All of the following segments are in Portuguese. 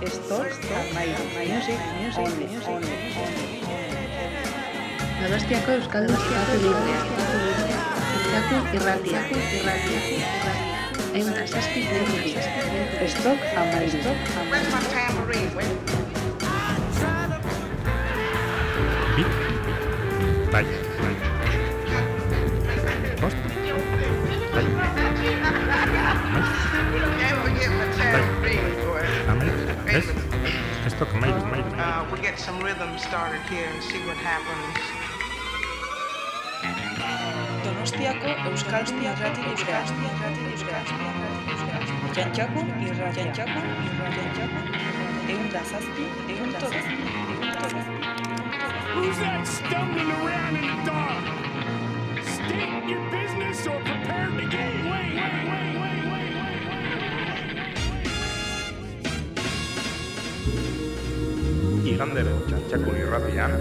Esto es Music, Music, Music, Donostiako Euskal Donostiako Librea. Donostiako Irratia. Egun azazki Egun azazki Estok amairu Estok amairu Bai, bai Bost Bai Bai Bai Ez tok mairu, mairu. Uh, we get some rhythm started here and see what happens. Donostiako Euskal Irrati Librea. Jantxako irratia. Jantxako irratia. Egun da zazpi, egun tobe. Who's that stumbling around in the dark? State your business or prepare to get wait, wait, wait, wait, Santander, Chachacuri Rapiana.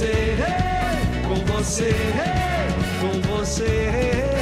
Você, com você, com você.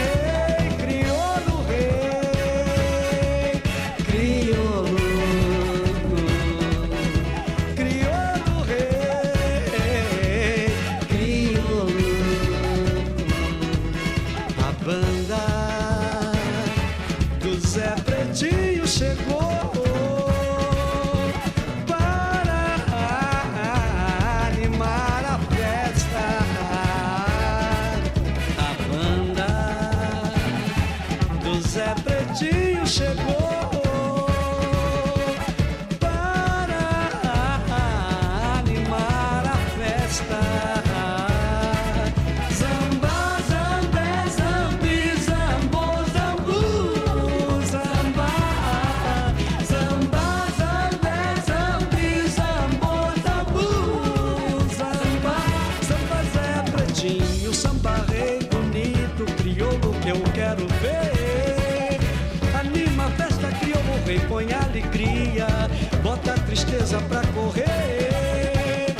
Tristeza pra correr.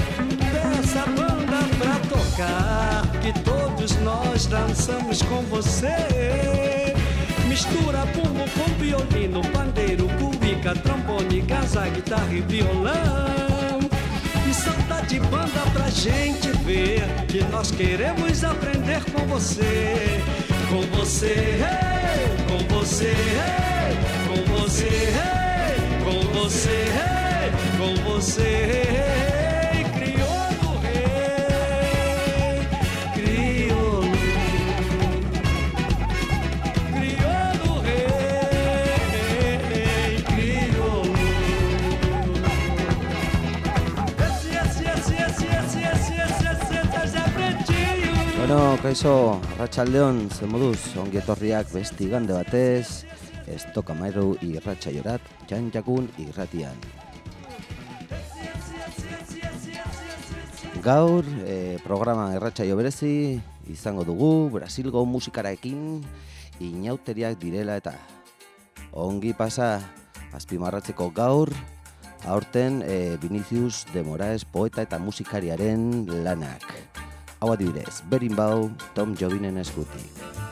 Peça a banda pra tocar, que todos nós dançamos com você. Mistura bumbo com violino, pandeiro, cubica, trombone, gaza, guitarra e violão. E salta de banda pra gente ver que nós queremos aprender com você. Com você, com você, com você, com você, hey, com você. Crioulo rei, crioulo, crioulo rei, crioulo. Esse, esse, esse, esse, esse, esse, ese, ese, Bueno, kaixo, arratsaldeon, zen moduz, ongi etorriak besti gande batez, ez tokamairu irratxa jorat, txantxakun irratian. Gaur, eh, programa erratsaio berezi izango dugu Brasilgo musikaraekin inauteriak direla eta ongi pasa azpimarratzeko gaur aurten eh, Vinicius de Moraes poeta eta musikariaren lanak. Hau adibidez, berimbau Tom Jobinen eskutik.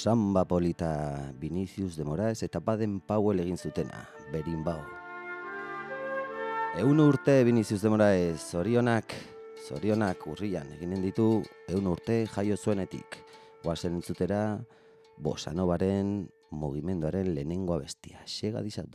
Samba Polita Vinicius de Moraes eta Baden Powell egin zutena, berimbau. Eun urte Vinicius de Moraes, zorionak, zorionak urrian eginen ditu eun urte jaio zuenetik. Guazen entzutera, bosanovaren mugimenduaren lehenengo abestia, xega dizaudatxi.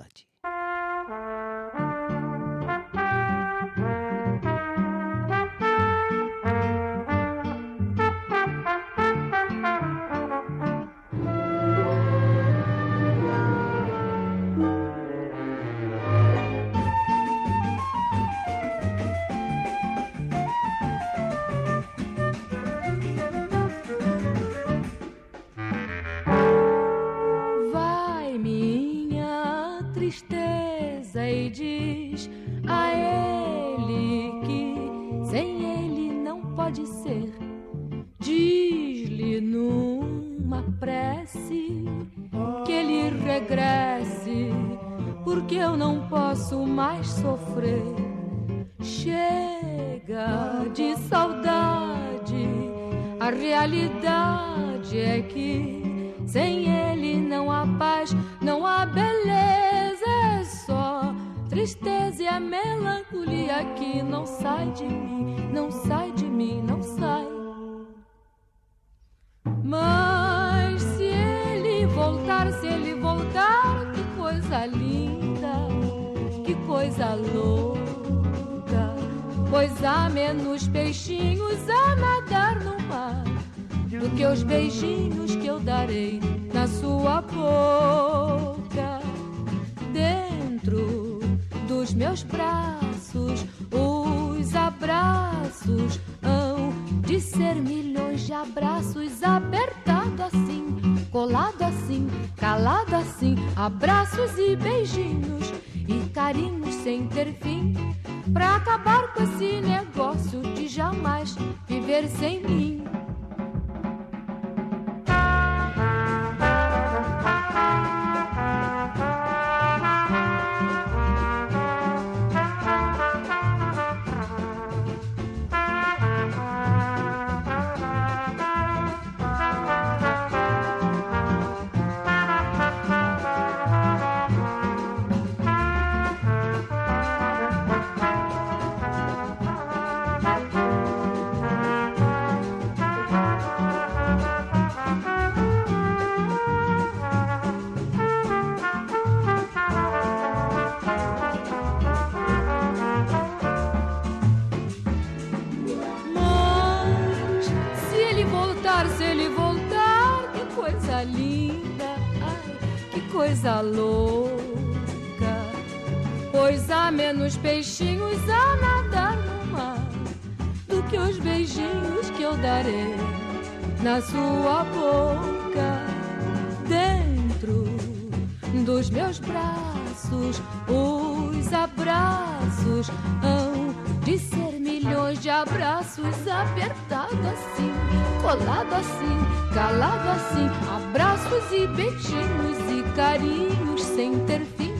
Calado assim, abraços e beijinhos e carinhos sem ter fim.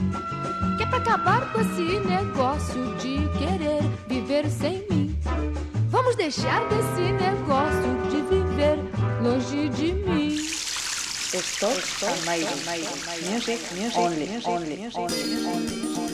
Que é pra acabar com esse negócio de querer viver sem mim. Vamos deixar desse negócio de viver longe de mim. Stop, amazing. Music, music, only, only, only, only.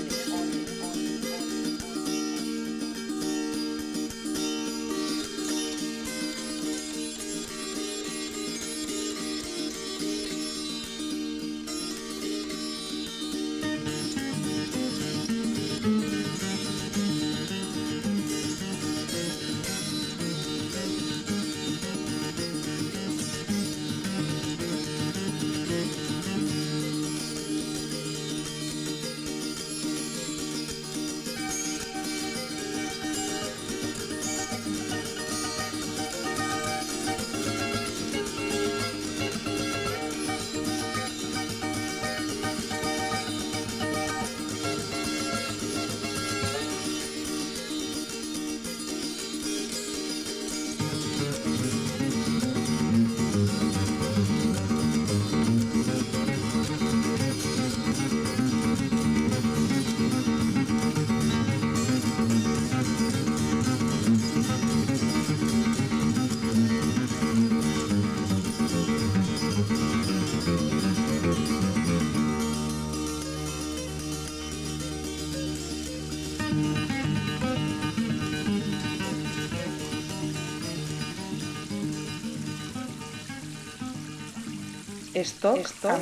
Stop, Stop.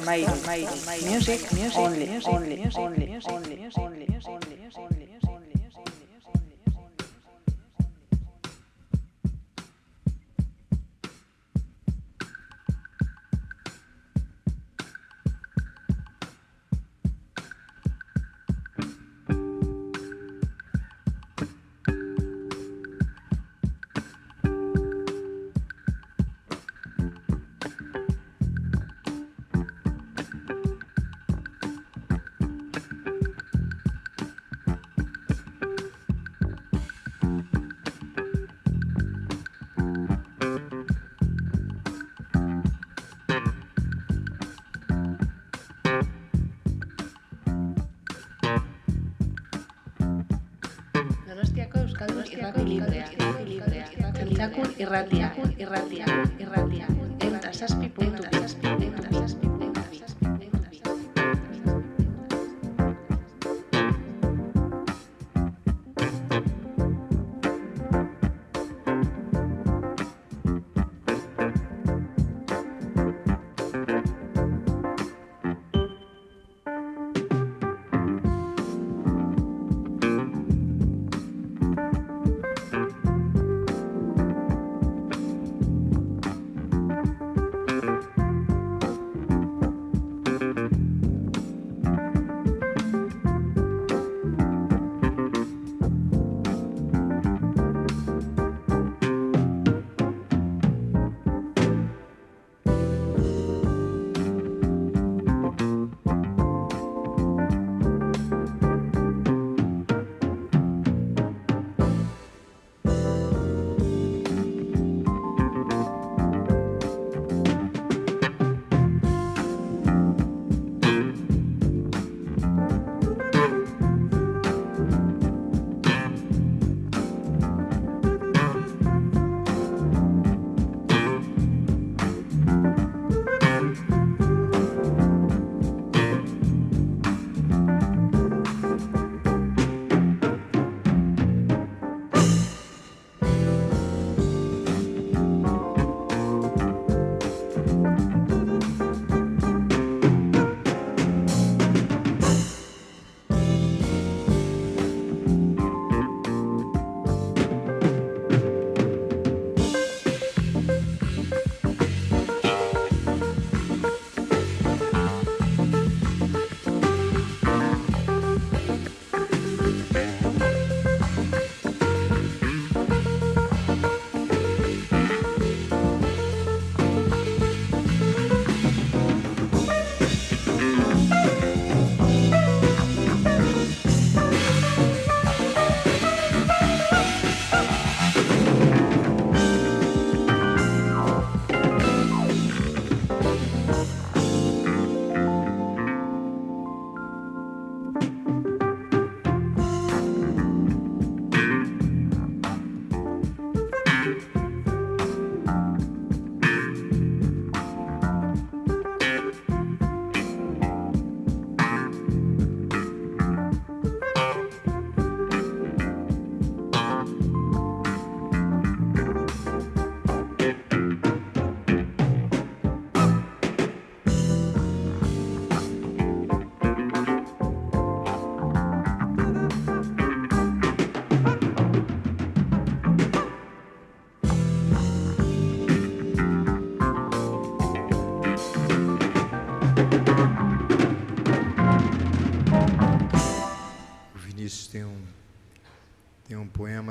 Music, music, only, only, only, only, only, only, Randy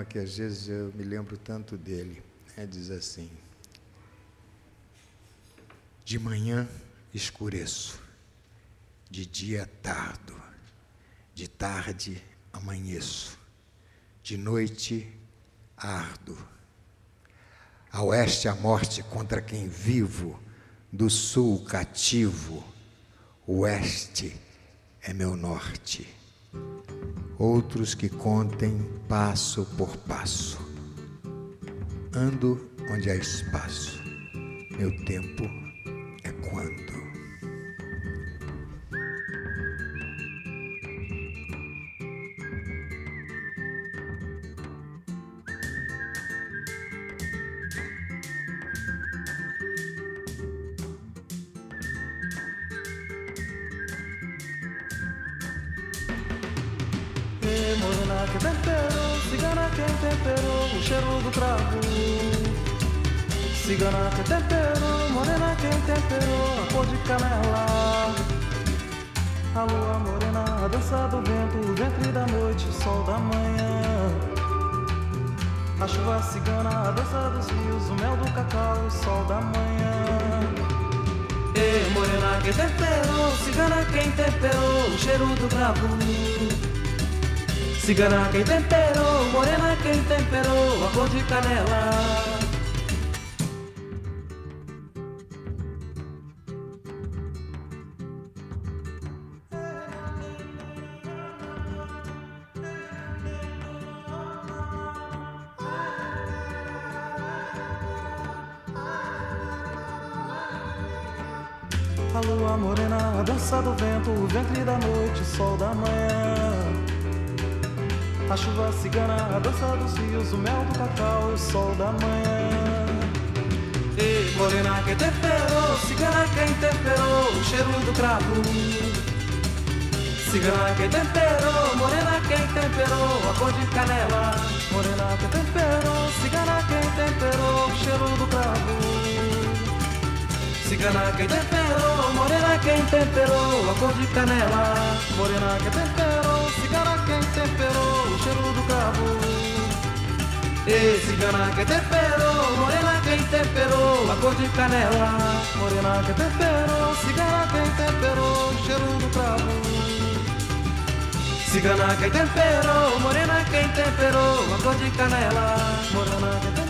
que às vezes eu me lembro tanto dele. né? diz assim: De manhã escureço, de dia tardo, de tarde amanheço, de noite ardo. A oeste a morte contra quem vivo, do sul cativo, oeste é meu norte. Outros que contem passo por passo. Ando onde há espaço. Meu tempo é quando. Cheiro do cravo. Cigana que temperou, morena quem temperou a cor de canela. A lua morena, a dança do vento, o ventre da noite, o sol da manhã. A chuva cigana, a dança dos rios, o mel do cacau, o sol da manhã. Ê, morena quem temperou, cigana quem temperou o cheiro do cravo. Cigana quem temperou, morena quem temperou, a cor de canela. Cor de canela. Morena quem temperou, cigana quem temperou, o cheiro do cravo. Ei, cigana quem temperou, morena quem temperou, a cor de canela. Morena quem temperou, cigana quem temperou, o cheiro do cravo. Cigana quem temperou, morena quem temperou, a cor de canela. Morena quem temperou,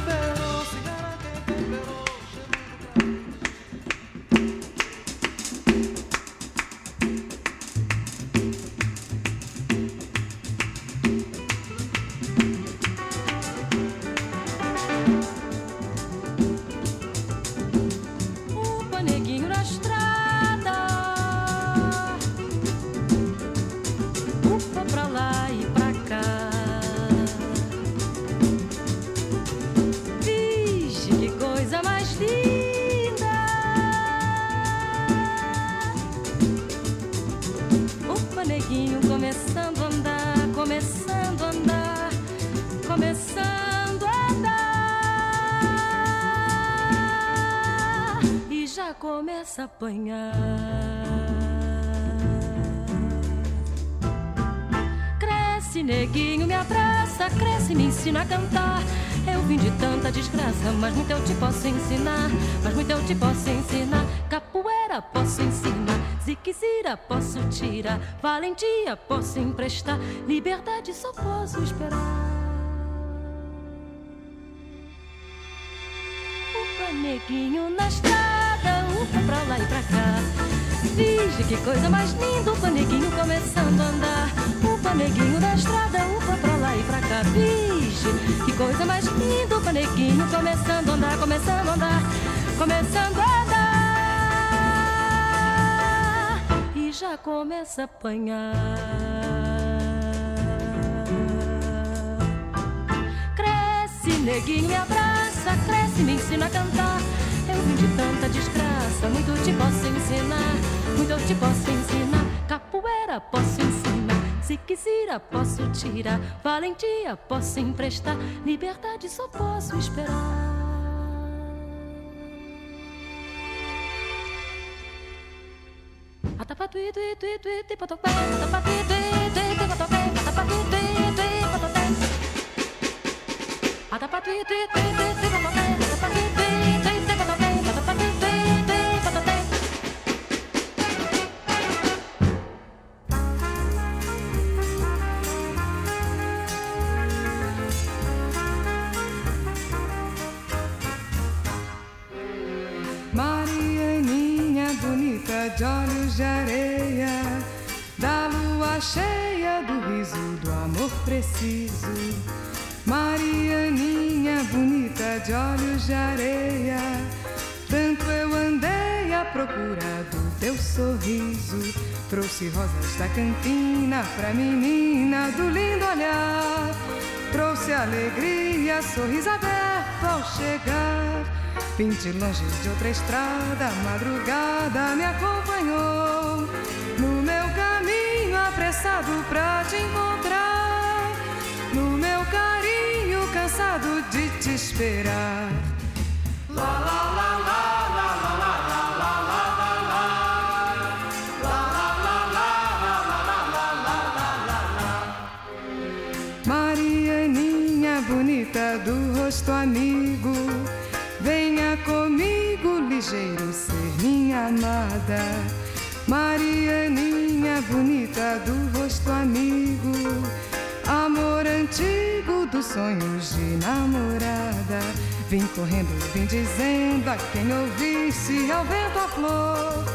apanhar. Cresce, neguinho, me abraça, cresce, me ensina a cantar. Eu vim de tanta desgraça, mas muito eu te posso ensinar. Mas muito eu te posso ensinar. Capoeira posso ensinar, ziquezira posso tirar, valentia posso emprestar, liberdade só posso esperar. Upa, neguinho na estrada, upa pra lá e pra cá. Vige que coisa mais linda, upa, neguinho começando a andar. Upa, neguinho na estrada, upa pra lá e pra cá. Vige que coisa mais linda, upa, neguinho começando a andar, começando a andar, começando a andar. E já começa a apanhar. Cresce, neguinho, me abraça, cresce, me ensina a cantar. De tanta desgraça, muito te posso ensinar, muito eu te posso ensinar. Capoeira posso ensinar, ziquezira posso tirar, valentia posso emprestar, liberdade só posso esperar. Atapatui, tui, tui, tui, tui, patopé, atapatui, tui, tui, tui, patopé, atapatui, tui, tui, patopé. Marianinha de olhos de areia, da lua cheia, do riso do amor preciso. Marianinha bonita de olhos de areia, tanto eu andei à procura do teu sorriso. Trouxe rosas da cantina pra menina do lindo olhar. Trouxe alegria, sorriso aberto ao chegar. Vim de longe de outra estrada, madrugada me acompanhou. No meu caminho apressado pra te encontrar. No meu carinho cansado de te esperar. Lá, lá, lá, lá, lá, lá, lá, lá, ligeiro ser minha amada. Marianinha bonita do rosto amigo, amor antigo dos sonhos de namorada. Vim correndo, vim dizendo a quem ouvisse ao vento a flor.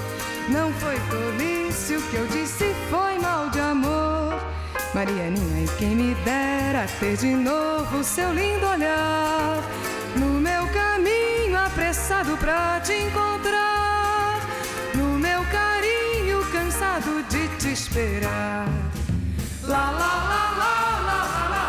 Não foi tolice o que eu disse, foi mal de amor. Marianinha, e quem me dera ter de novo seu lindo olhar apressado pra te encontrar, no meu carinho cansado de te esperar. Lá, lá, lá, lá, lá, lá,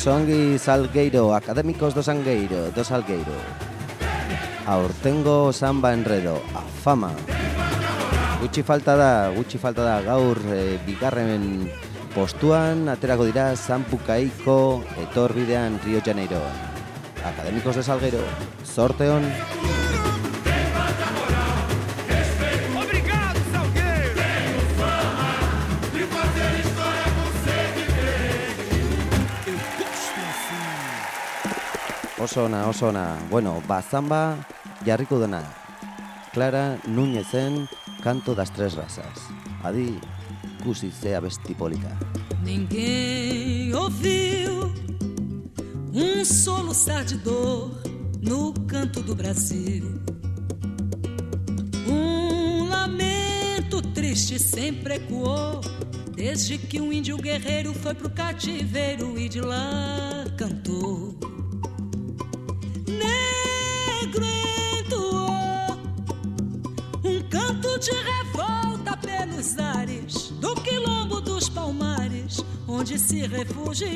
Osongi Salgueiro, Académicos do Sangueiro, do Salgueiro. Aurtengo samba enredo, a fama. Gutxi falta da, gutxi falta da gaur e, bigarren postuan aterako dira Sanpukaiko etorbidean Rio Janeiro. Académicos de Salgueiro, sorte Oso ona, oso ona. Bueno, bazamba jarriko dena. Clara Núñezen, canto das tres razas. Adi, kusi zea besti polita. Ninguém ouviu um soluçar de dor no canto do Brasil. Um lamento triste sempre ecoou desde que um índio guerreiro foi pro cativeiro e de lá cantou. Onde se refugiou.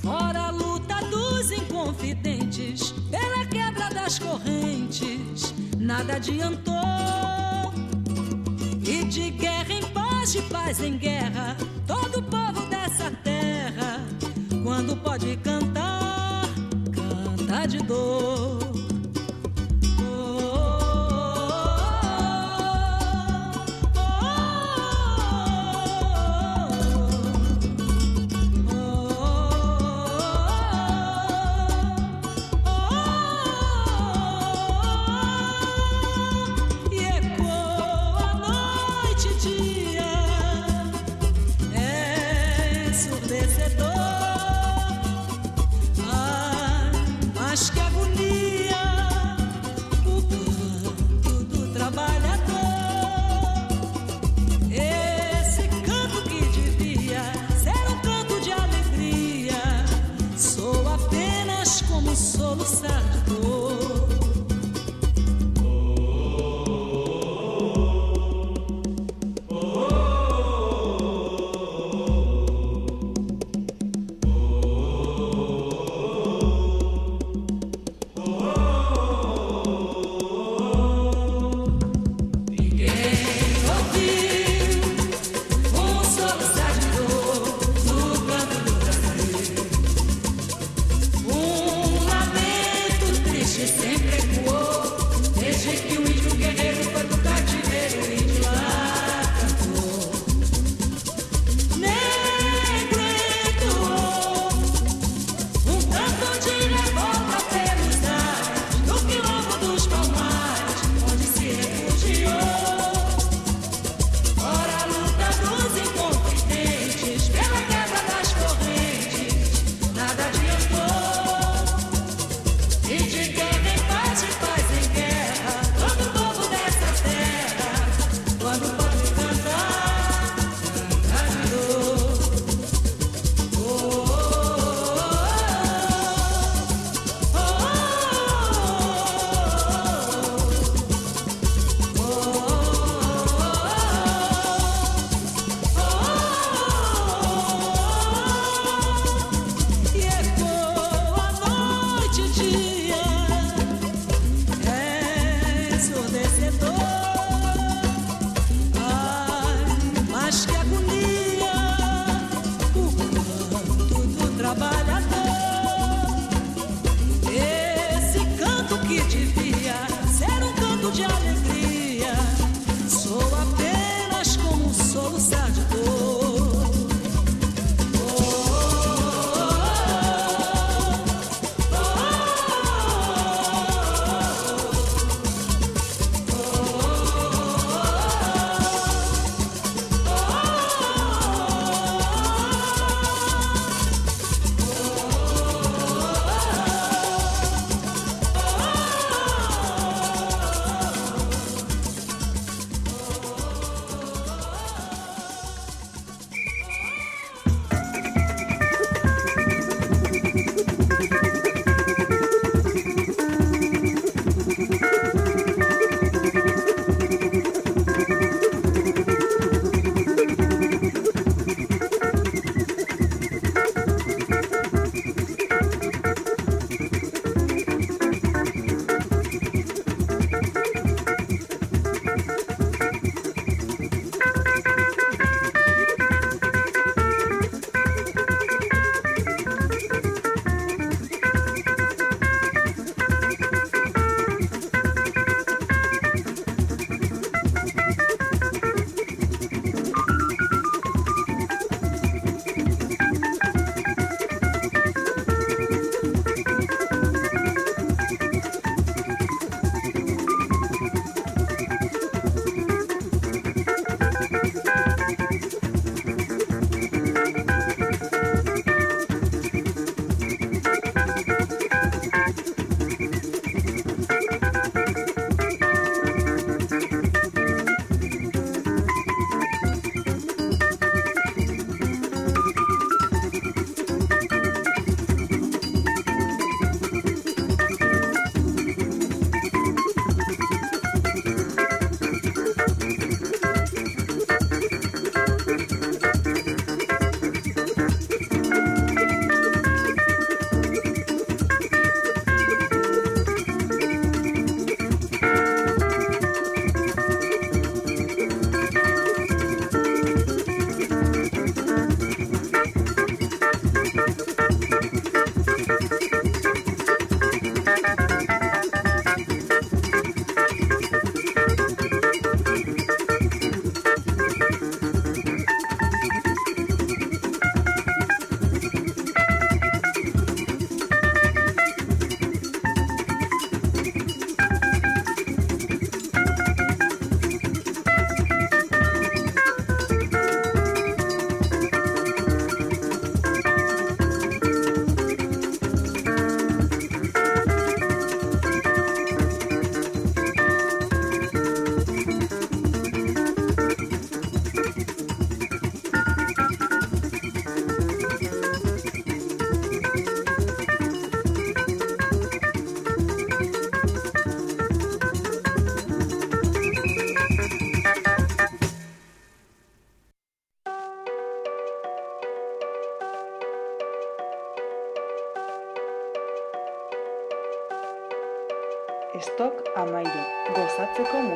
Fora a luta dos inconfidentes, pela quebra das correntes, nada adiantou. E de guerra em paz, de paz em guerra, todo povo dessa terra, quando pode cantar, canta de dor.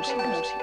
Gozatzeko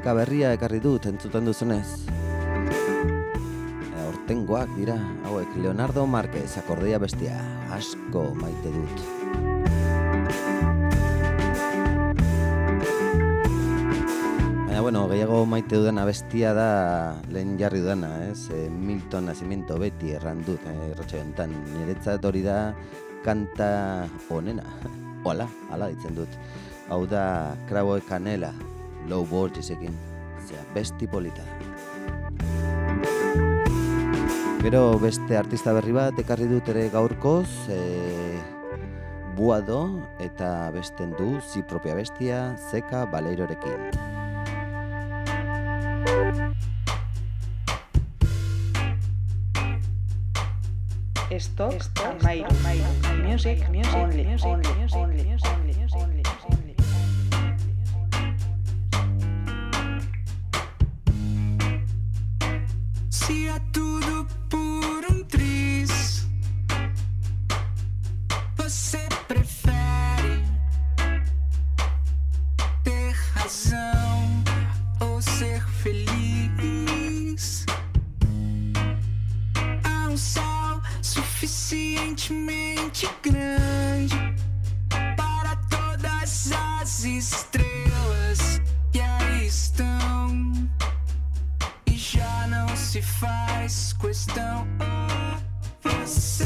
musika berria ekarri dut entzuten duzunez. E, Hortengoak dira, hauek Leonardo Marquez, akordeia bestia, asko maite dut. Baina, bueno, gehiago maite dudana bestia da lehen jarri dudana, ez? E, Milton Nascimento beti erran dut, e, erratxe honetan. Niretzat hori da kanta onena. Oala, ala ditzen dut. Hau da Kraboe Canela, Low Borgesekin. Zea, besti polita. Gero beste artista berri bat ekarri dut ere gaurkoz, e, Buado eta besten du zi propia bestia Zeka Baleirorekin. Estok amairu. Music, music, only, only, only, only, only, only. Se é tudo se faz questão. Você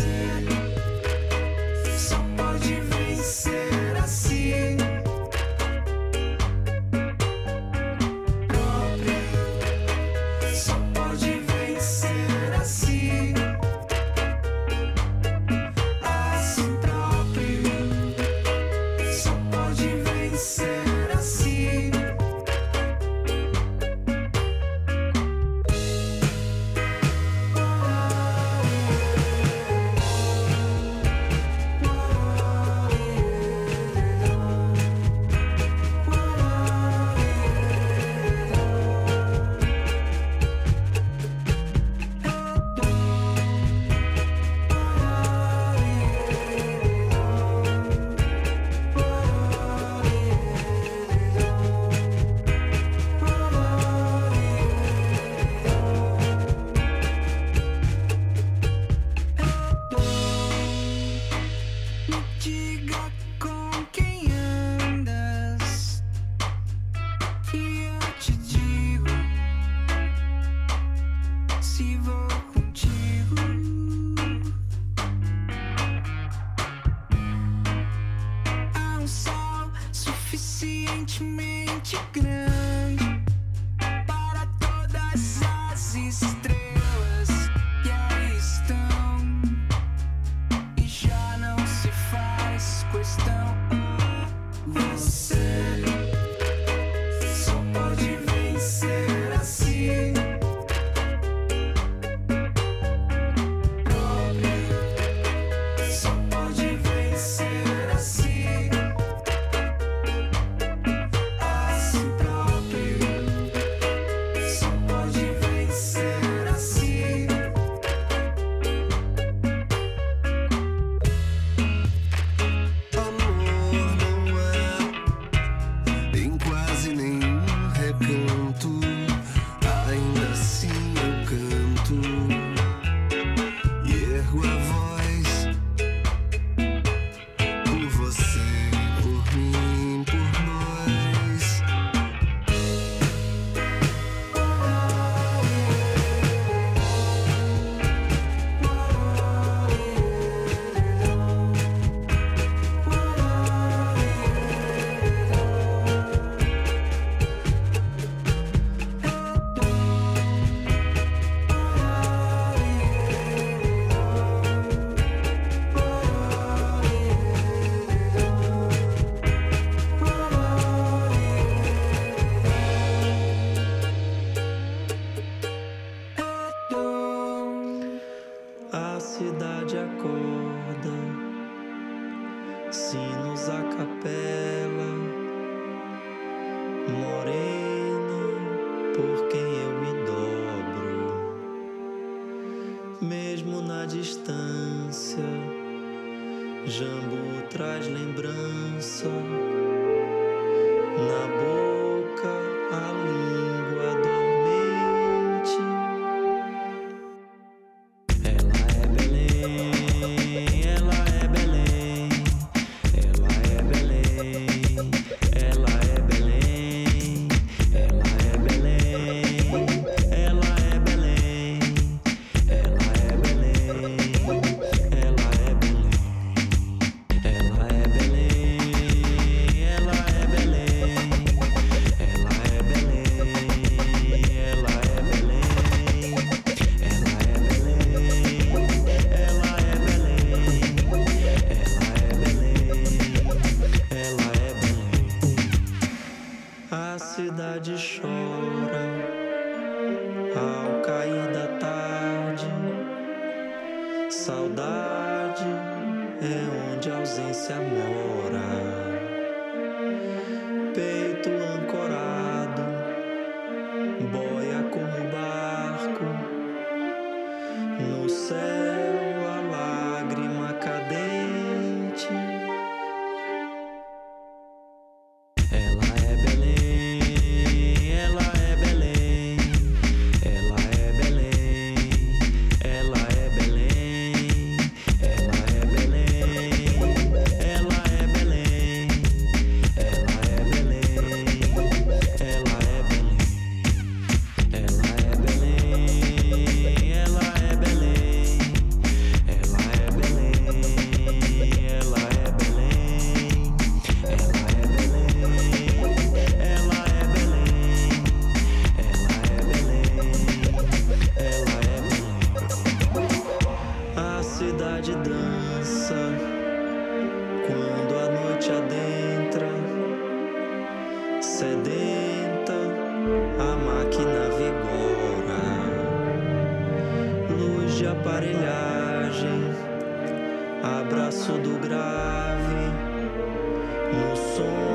my soul.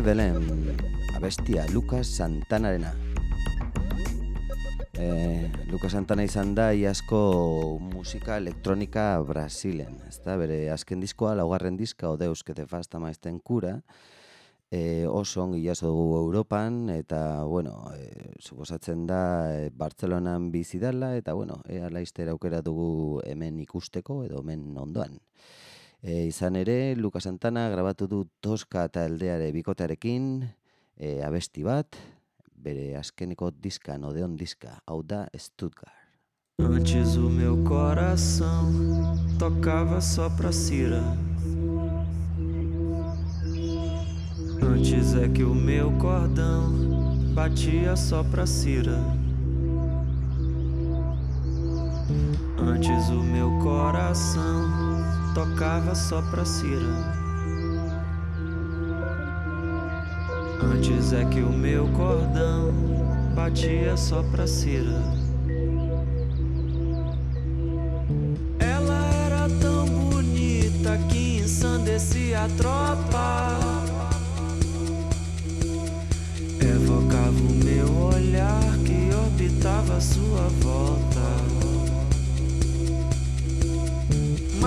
Evelyn, abestia Lucas Santanarena. E, Lucas Santana izan da iazko musika elektronika Brasilen. Ezta bere azken diskoa, laugarren diska, Odeus que te fasta maizten kura, e, oso ongi jaso dugu Europan, eta, bueno, e, suposatzen da e, Bartzelonan bizi dela, eta, bueno, ea laizter aukera dugu hemen ikusteko, edo hemen ondoan. E, izan ere, Lucas Santana grabatu du Toska eta Eldeare bikotearekin, e, abesti bat, bere azkeneko diskan, Odeon diska, hau da Stuttgart. Antes o meu coração tocava só pra Cira. Antes é que o meu cordão batia só pra Cira. Antes o meu coração tocava só pra Cira. Antes é que o meu cordão batia só pra Cira. Ela era tão bonita que ensandecia a tropa. Evocava o meu olhar que orbitava a sua volta.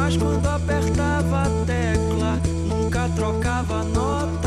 Mas quando apertava a tecla, nunca trocava nota.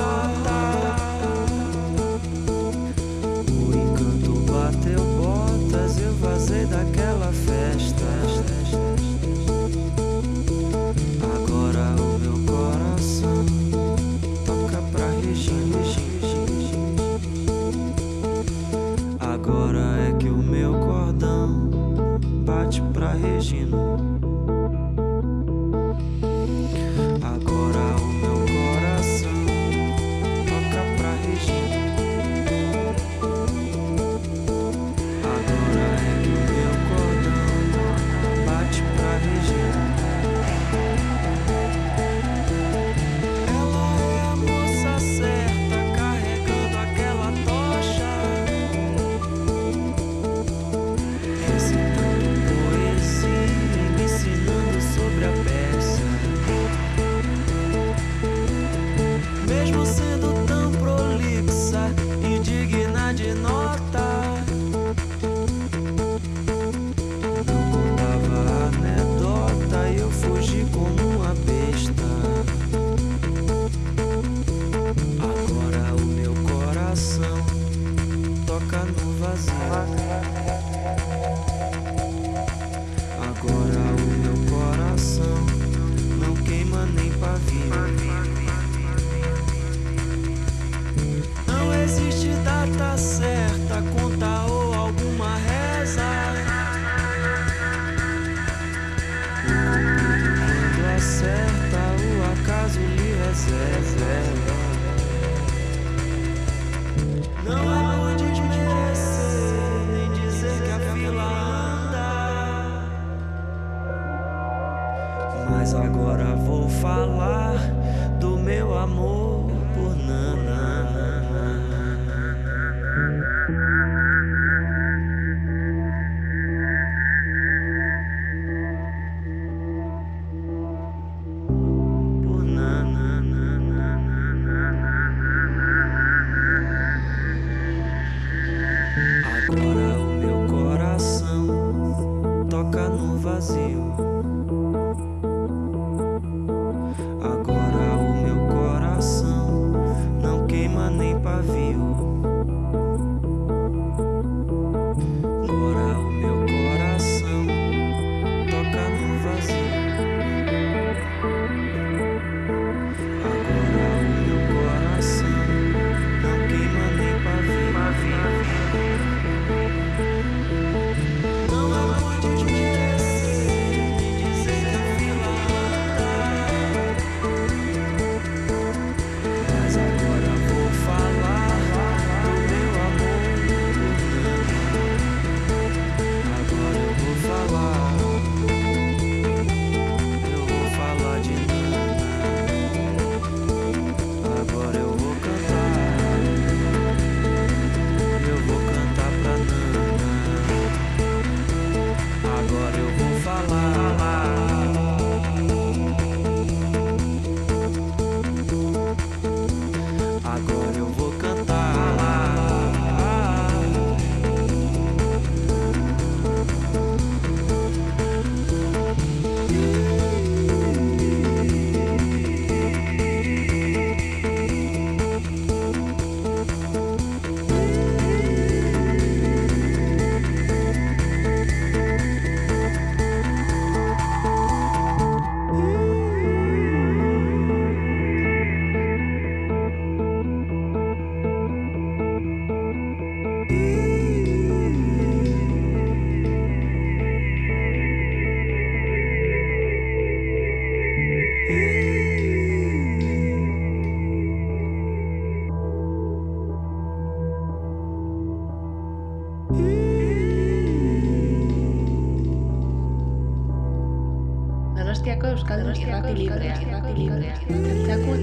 irratia, irratia,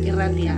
irratia,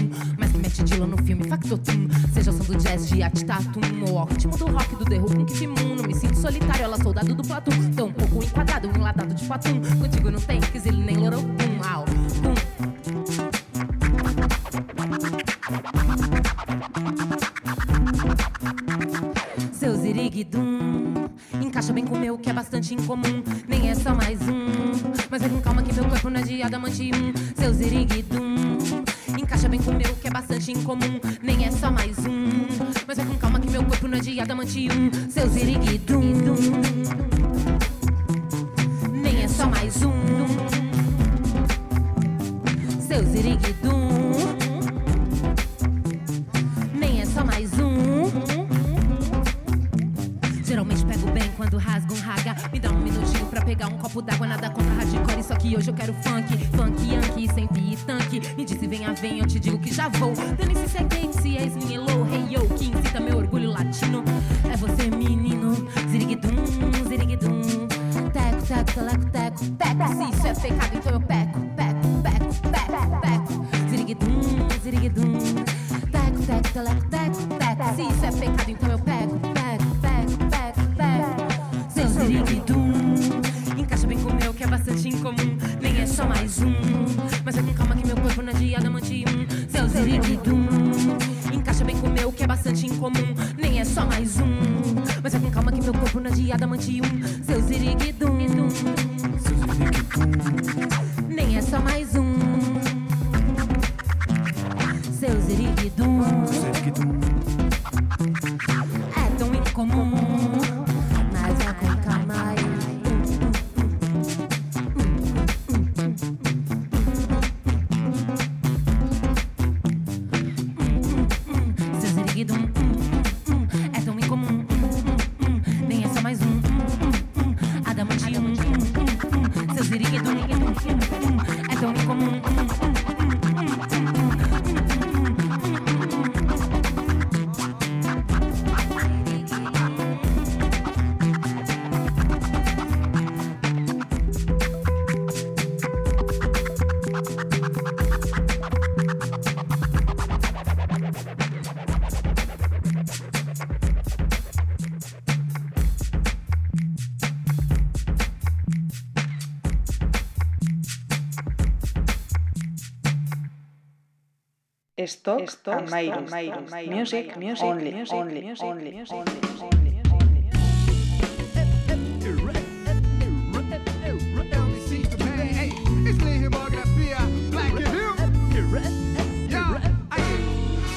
bebum. Mas que mete Dylan no filme Factotum. Seja o som do jazz de Atitatum ou ritmo do rock do Who com Kifimum. Não me sinto solitário, ela soldado do Platum. Um pouco enquadrado, enlatado de patum. Contigo não tem quesilho nem lorocum. Au, pum. Seu ziriguidum Encaixa bem com o meu, que é bastante incomum Nem é só mais um Mas vai com calma que meu corpo não é de adamantium Seu ziriguidum Encaixa bem com o meu, que é bastante incomum Nem é só mais um. Mas vai com calma que meu corpo não é de adamantium Seu ziriguidum Nem é só mais um. Seu ziriguidum rasgo um raga. Me dá um minutinho pra pegar um copo d'água, nada contra hardcore. Só que hoje eu quero funk, funk yankee, sem e tanque. Me disse venha, vem, eu te digo que já vou. Dane-se se é se é slim, hello, hey yo. Que incita meu orgulho latino. É você, menino. Ziriguidum, ziriguidum. Teco, teco, teleco, teco, teco. Se isso é pecado, então eu peco, peco, peco, peco, peco. Ziriguidum, ziriguidum. Teco, teco, teleco, só mais um. Mas vai com calma que meu corpo não é de adamantium. Seu ziriguidum. Encaixa bem com o meu, que é bastante incomum. Nem é só mais um. Mas vai com calma que meu corpo não é de adamantium. Seu Stock, Stock and Miles. and Miles. Music, music, Only, music, only, music, only, music, only, music, only.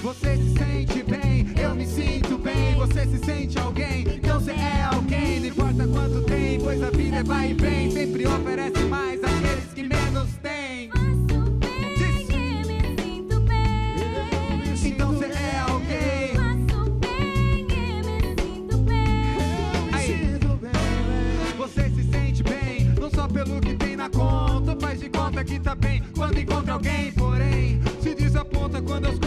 Você se sente bem, eu me sinto bem. Você se sente alguém, então você é alguém. Não importa quanto tem, pois a vida é vai e vem. Sempre oferece mais àqueles que tá bem quando encontra alguém. Porém, se desaponta quando as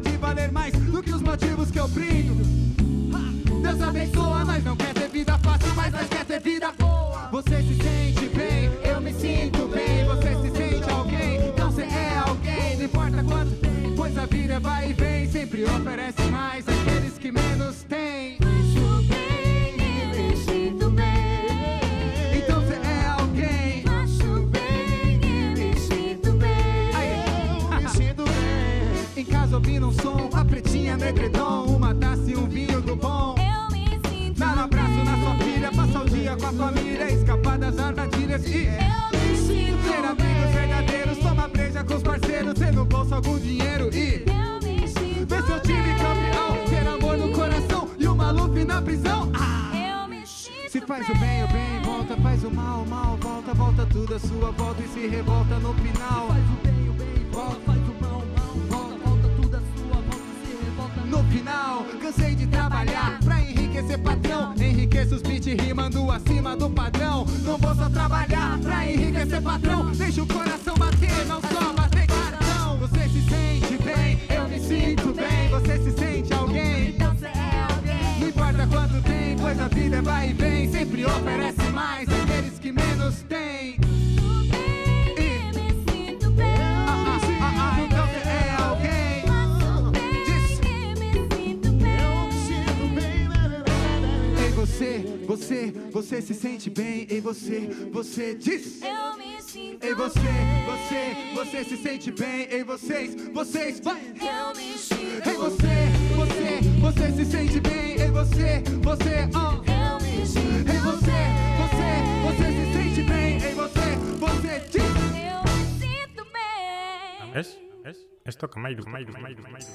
pode valer mais do que os motivos que eu brindo. Deus abençoa, nós não quer ter vida fácil, mas nós quer ter vida boa. Você se sente bem, eu me sinto bem. Você se sente alguém, então você é alguém. Não importa quanto pois a vida vai e vem. Sempre oferece e Eu me sinto ter amigos verdadeiros, tomar breja com os parceiros, ter no bolso algum dinheiro e Eu me sinto ver seu time campeão, ter amor no coração e uma lupe na prisão. Ah! Eu me sinto Se faz o bem, o bem volta, faz o mal, o mal volta, volta tudo à sua volta e se revolta no final. Faz o bem, o bem volta, faz o mal, o mal volta, volta tudo à sua volta e se revolta no final. Cansei de trabalhar pra enriquecer patrão, rimando acima do padrão. Não vou só trabalhar pra enriquecer patrão, deixa o coração bater, não só bater cartão. Você se sente bem, eu me sinto bem, você se sente alguém. Então você é alguém. Não importa quanto tem, pois a vida vai e vem. Sempre oferece mais aqueles que menos têm. Você, você, você se sente bem. Ei, você, você diz. Eu me sinto Ei, você, você, você se sente bem. Ei, vocês, vocês, vai. Eu me sinto Ei, você, você, você se sente bem. Ei, você, você, oh. Eu me sinto Ei, você, você, você se sente bem. Ei, você, você diz. Eu me sinto bem. ¿Es? ¿Es? Esto que Mairu, Mairu, Mairu, Mairu.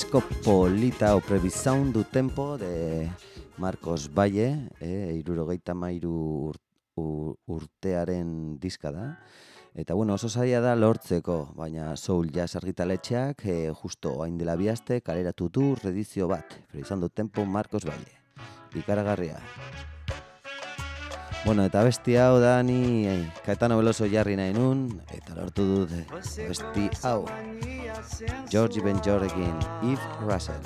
Disco polita o Previsound du Tempo de Marcos Valle, eh, irurogeita mairu ur, ur, urtearen diska da. Eta bueno, oso zaila da lortzeko, baina Soul Jazz argitaletxeak eh, justo hain dela bihazte kaleratu du redizio bat, Previsound du Tempo Marcos Valle. Ikaragarria. Bueno, eta besti hau da ni eh, Caetano Veloso jarri nahi nun, eta lortu dut besti hau. George Benjorekin, Eve Russell.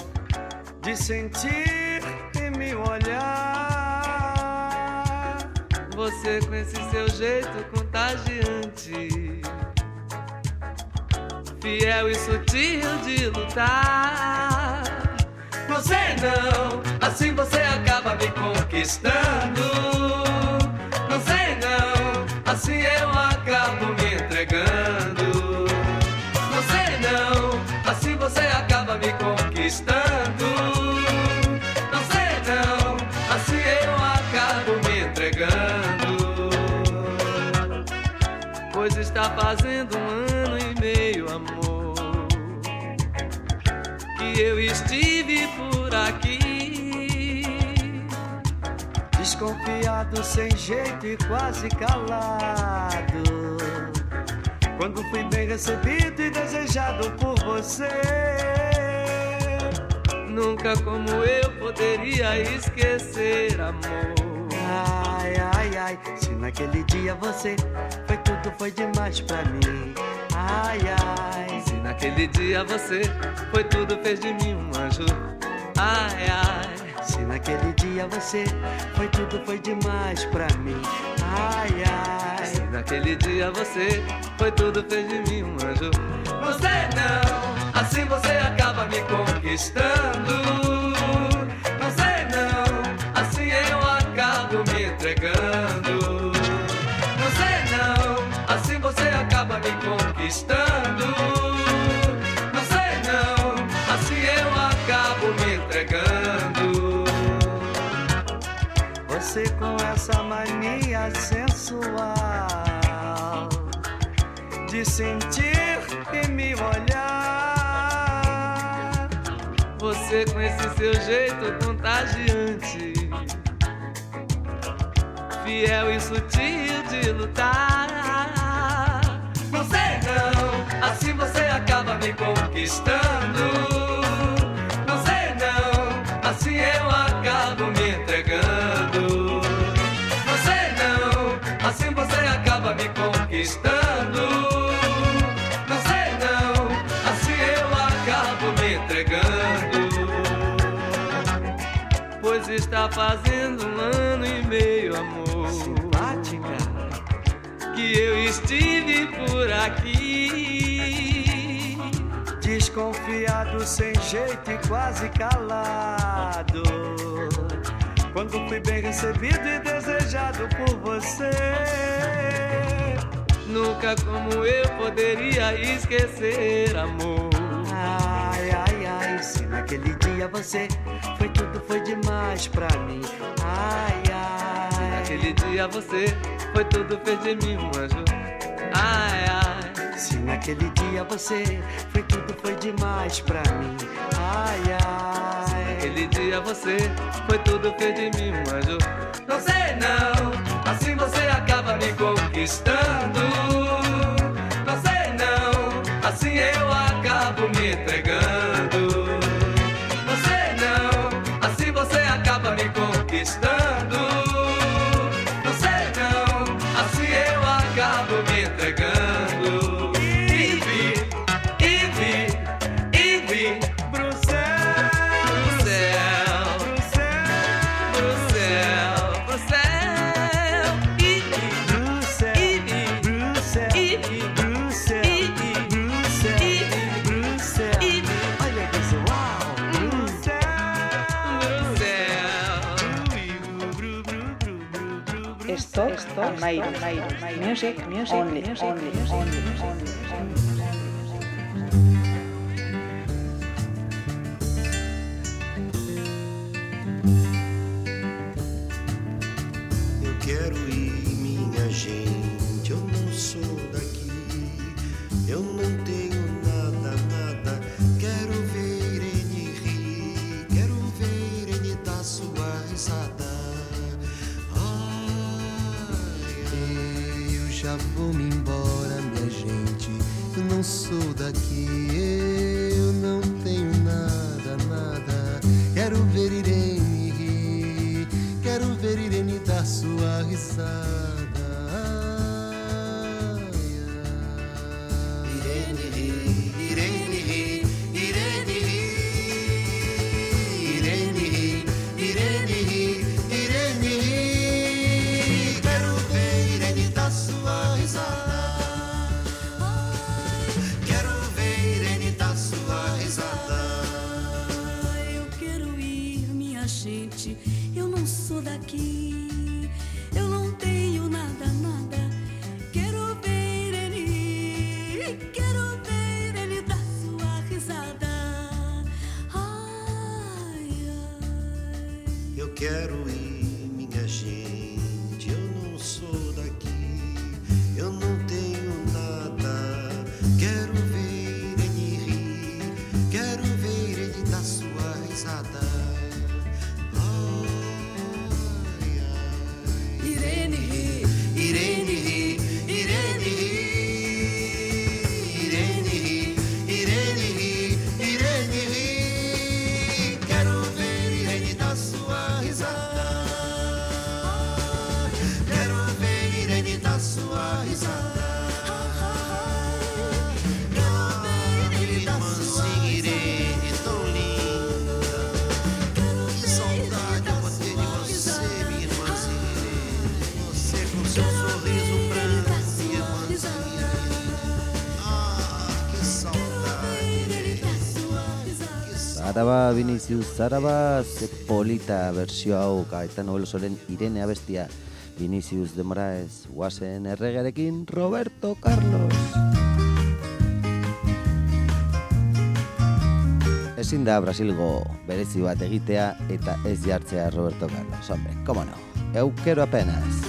de sentir e me olhar. Você com esse seu jeito contagiante, fiel e sutil de lutar. Sei não, assim você acaba me conquistando. Assim eu acabo me entregando. Sei não, assim você acaba me conquistando. Não sei não, assim eu acabo me entregando. Pois está fazendo um ano e meio, amor, que eu estive Desconfiado, sem jeito e quase calado. Quando fui bem recebido e desejado por você. Nunca como eu poderia esquecer, amor. Ai, ai, ai, se naquele dia você foi tudo, foi demais pra mim. Ai, ai. Se naquele dia você foi tudo, fez de mim um anjo. Ai, ai. Se naquele dia você foi tudo, foi demais pra mim. Ai, ai. Se naquele dia você foi tudo, fez de mim um anjo. Você não, assim você acaba me conquistando. Não sei não, assim eu acabo me entregando. Não sei não, assim você acaba me conquistando. Sensual de sentir e me olhar. Você com esse seu jeito contagiante, fiel e sutil de lutar. Não sei não, assim você acaba me conquistando. Fazendo um ano e meio, amor. Simpática. Que eu estive por aqui. Desconfiado, sem jeito e quase calado. Quando fui bem recebido e desejado por você. Nunca como eu poderia esquecer, amor. Ai, se naquele dia você foi tudo, foi demais pra mim. Ai, ai. Naquele dia você foi tudo, fez de mim um anjo. Ai, ai. Se naquele dia você foi tudo, foi demais pra mim. Ai, ai. Naquele dia você foi tudo, fez de mim um anjo. Não sei não, assim você acaba me conquistando. Não sei não, assim eu music, music, only, only, only, Zaraba, Vinicius Zaraba, ze polita versio hau Gaetano Velosoren Irene abestia Vinicius de Moraes, guazen erregarekin Roberto Carlos. Ezin da Brasilgo berezi bat egitea eta ez jartzea Roberto Carlos, hombre, como no. Eu quero apenas.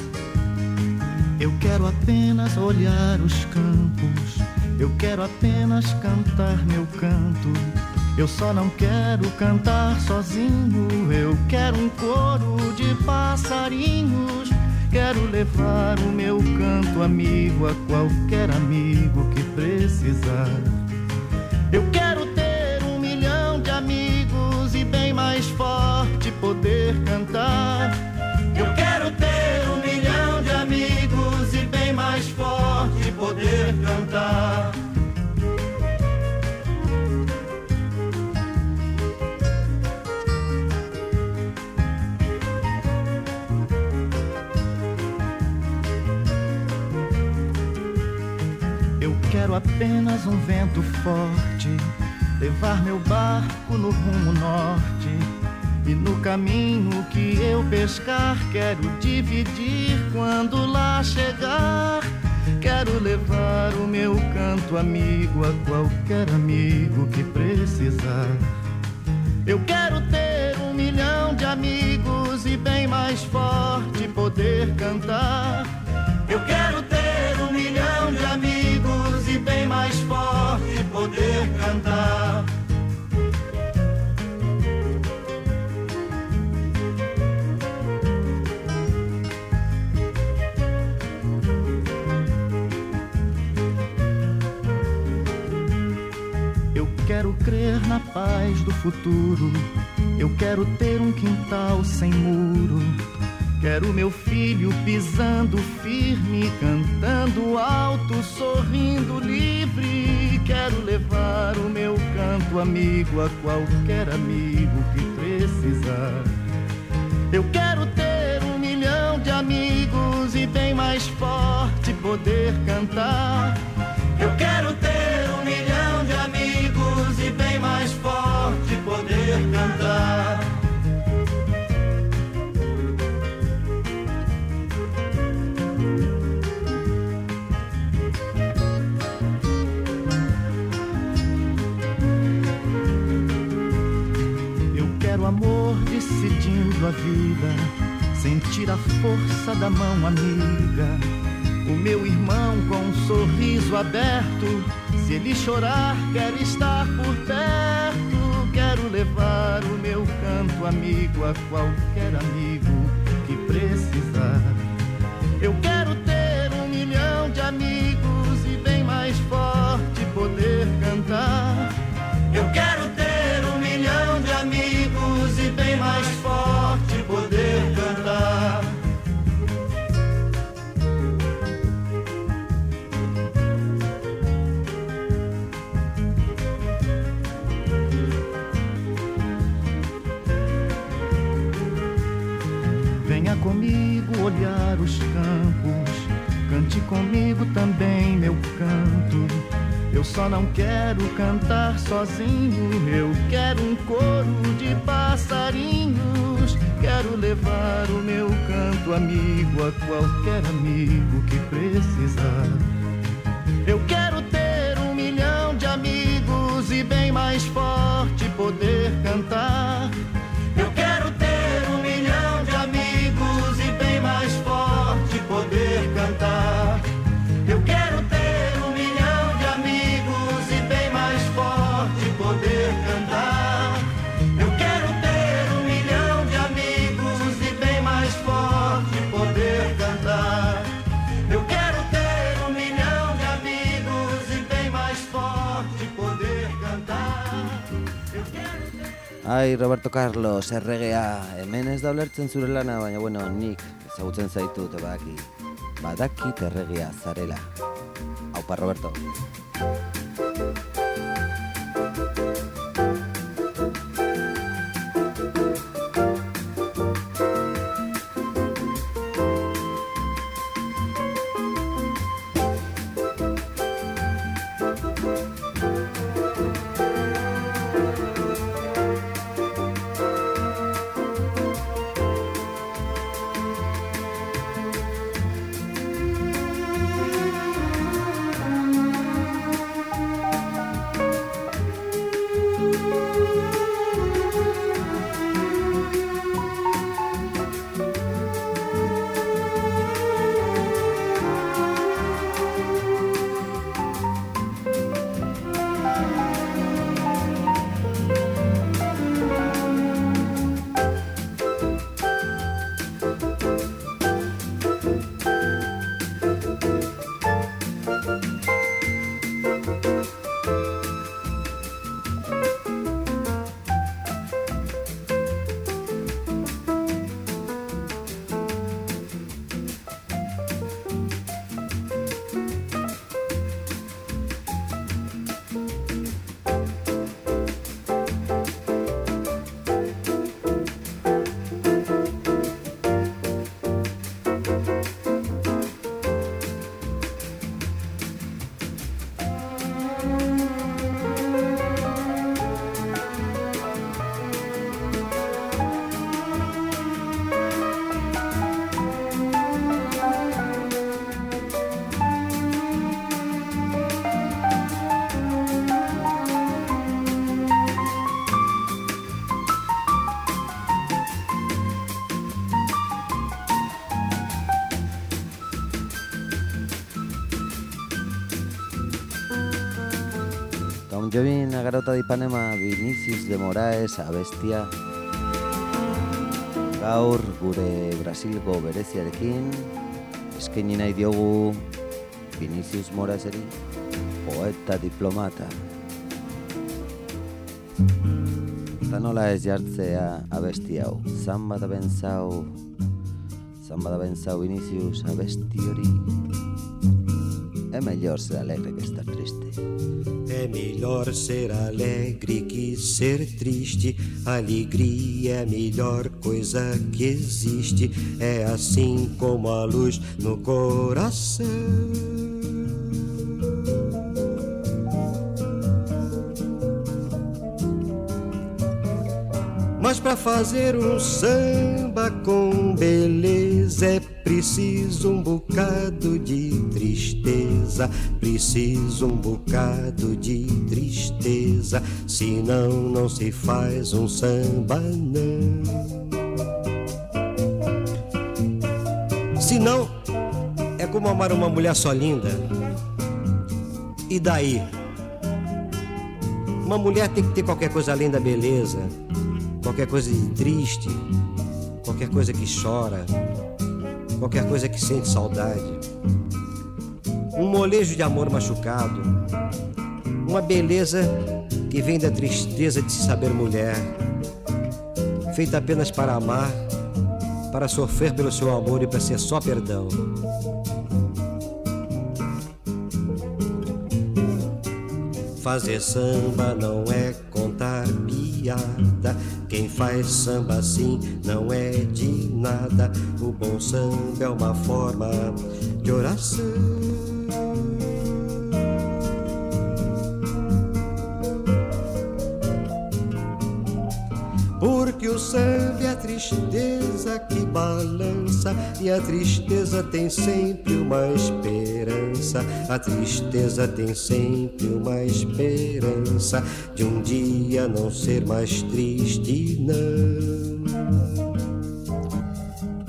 Eu quero apenas olhar os campos, eu quero apenas cantar meu canto. Eu só não quero cantar sozinho, eu quero um coro de passarinhos. Quero levar o meu canto amigo a qualquer amigo que precisar. Eu quero ter um milhão de amigos e bem mais forte poder cantar. Eu quero ter apenas um vento forte, levar meu barco no rumo norte. E no caminho que eu pescar, quero dividir quando lá chegar. Quero levar o meu canto amigo a qualquer amigo que precisar. Eu quero ter um milhão de amigos e bem mais forte poder cantar. Eu quero ter um milhão de amigos bem mais forte poder cantar. Eu quero crer na paz do futuro. Eu quero ter um quintal sem muro. Quero meu filho pisando firme, cantando alto, sorrindo livre. Quero levar o meu canto amigo a qualquer amigo que precisar. Eu quero ter um milhão de amigos e bem mais forte poder cantar. Eu quero ter um milhão de amigos e bem mais forte poder cantar. Vida, sentir a força da mão amiga. O meu irmão com um sorriso aberto, se ele chorar, quero estar por perto. Quero levar o meu canto amigo a qualquer amigo comigo também meu canto. Eu só não quero cantar sozinho, eu quero um coro de passarinhos. Quero levar o meu canto amigo a qualquer amigo que precisar. Eu quero ter um milhão de amigos e bem mais forte poder cantar. Ai, Roberto Carlos, erregea, hemen ez da ulertzen zure lana, baina bueno, nik ezagutzen zaitut, badaki, badakit erregea zarela. Aupa, Roberto. Garota de Ipanema, Vinicius de Moraes, abestia. Gaur gure Brasilgo bereziarekin, eskaini nahi diogu Vinicius Moraeseri, poeta diplomata. Eta nola ez jartzea abesti hau, zamba da benzau, zamba da benzau Vinicius abesti hori. Melhor ser alegre melhor ser alegre que ser triste. Alegria é a melhor coisa que existe. É assim como a luz no coração. Mas para fazer um samba com beleza é preciso um bocado de tristeza, preciso um bocado de tristeza, senão não se faz um samba não. Senão é como amar uma mulher só linda. E daí? Uma mulher tem que ter qualquer coisa além da beleza, qualquer coisa de triste, qualquer coisa que chora, qualquer coisa que sente saudade. Um molejo de amor machucado, uma beleza que vem da tristeza de se saber mulher, feita apenas para amar, para sofrer pelo seu amor e para ser só perdão. Fazer samba não é contar piada. Quem faz samba assim não é de nada. O bom samba é uma forma de oração. Tristeza que balança e a tristeza tem sempre uma esperança. A tristeza tem sempre uma esperança de um dia não ser mais triste, não.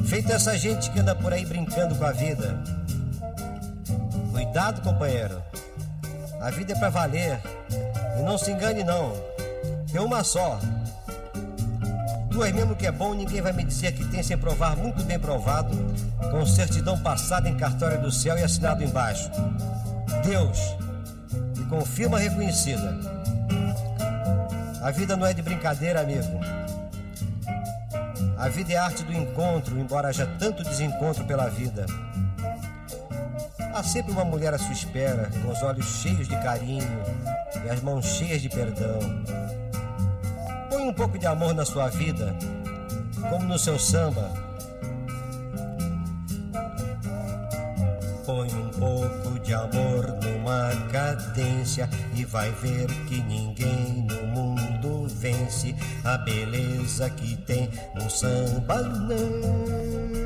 Feito essa gente que anda por aí brincando com a vida. Cuidado, companheiro. A vida é pra valer. E não se engane, não. Tem uma só. Duas mesmo que é bom, ninguém vai me dizer que tem sem provar muito bem provado, com certidão passada em cartório do céu e assinado embaixo. Deus. E com firma reconhecida. A vida não é de brincadeira, amigo. A vida é arte do encontro, embora haja tanto desencontro pela vida. Há sempre uma mulher à sua espera, com os olhos cheios de carinho e as mãos cheias de perdão. Põe um pouco de amor na sua vida, como no seu samba. Põe um pouco de amor numa cadência e vai ver que ninguém no mundo vence a beleza que tem no samba, não.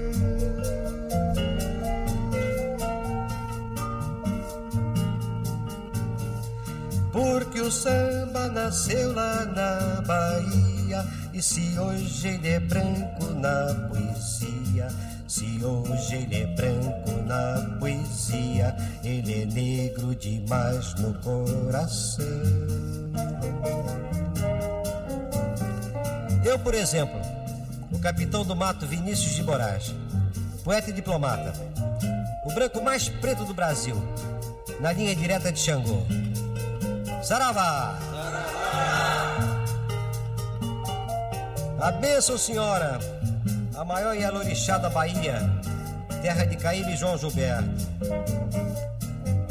Porque o samba nasceu lá na Bahia. E se hoje ele é branco na poesia, se hoje ele é branco na poesia, ele é negro demais no coração. Eu, por exemplo, o capitão do mato Vinícius de Moraes, poeta e diplomata, o branco mais preto do Brasil, na linha direta de Xangô. Saravá! A bênção, senhora, a maior Yalorixá da Bahia, terra de Caíbe e João Gilberto.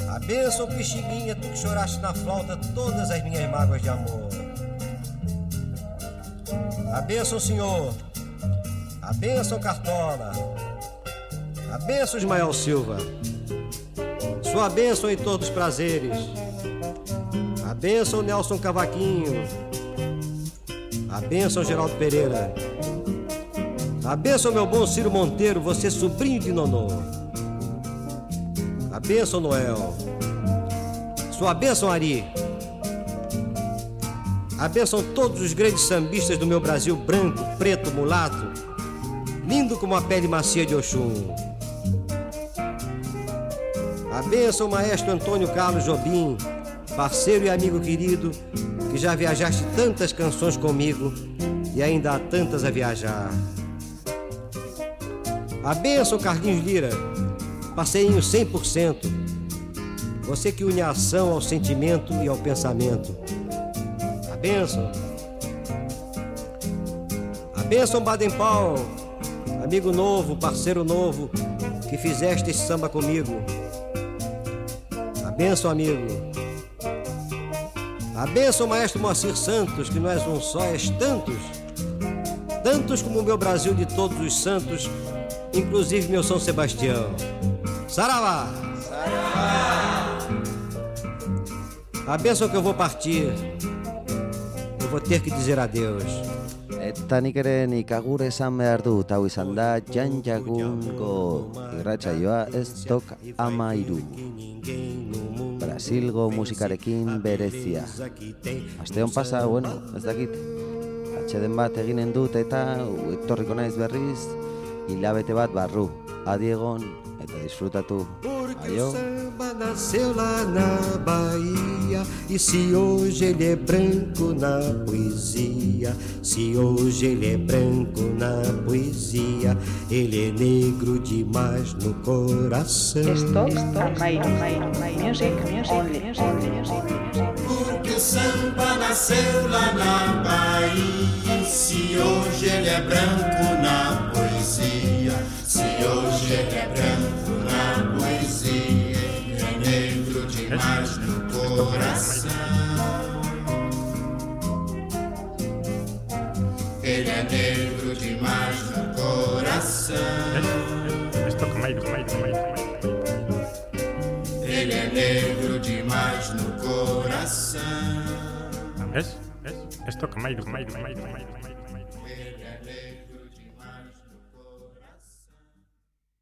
A bênção, Pixinguinha, tu que choraste na flauta todas as minhas mágoas de amor. A bênção, senhor, a bênção, Cartola, a bênção, Ismael Silva, sua bênção, Heitor dos Prazeres. A bênção Nelson Cavaquinho. A bênção Geraldo Pereira. A bênção meu bom Ciro Monteiro, você sobrinho de Nonô. A bênção Noel. Sua bênção Ari. A bênção todos os grandes sambistas do meu Brasil branco, preto, mulato. Lindo como a pele macia de Oxum. A bênção maestro Antônio Carlos Jobim parceiro e amigo querido, que já viajaste tantas canções comigo e ainda há tantas a viajar. A benção, Carlinhos Lira, parceirinho 100%. Você que une a ação ao sentimento e ao pensamento. A benção. A benção, Baden Powell, amigo novo, parceiro novo, que fizeste esse samba comigo. A benção, amigo. A benção, maestro Moacir Santos, que não és um só, és tantos. Tantos como o meu Brasil de todos os santos, inclusive meu São Sebastião. Saravá! A benção que eu vou partir, eu vou ter que dizer adeus. Eta nik ere nik agur esan behar dut hau izan da Jan Jagungo irratsaioa ez tok amairu Brasilgo musikarekin berezia. Asteon pasa, bueno, ez dakit. Atxeden bat eginen dut eta etorriko naiz berriz hilabete bat barru Adiegon eta disfrutatu Aio samba nasceu lá na Bahia E se hoje ele é branco na poesia Se hoje ele é branco na poesia Ele é negro demais no coração Esto, Amairu, music, only. Porque o samba nasceu lá na Bahia. Se hoje ele é branco na poesia, se hoje ele é branco na poesia, ele é negro demais no coração. Ele é negro demais no coração. Ele é negro demais no coração. ¿Ves? ¿Ves? Esto Camairu, Camairu, Camairu, Camairu, Camairu. Ele é negro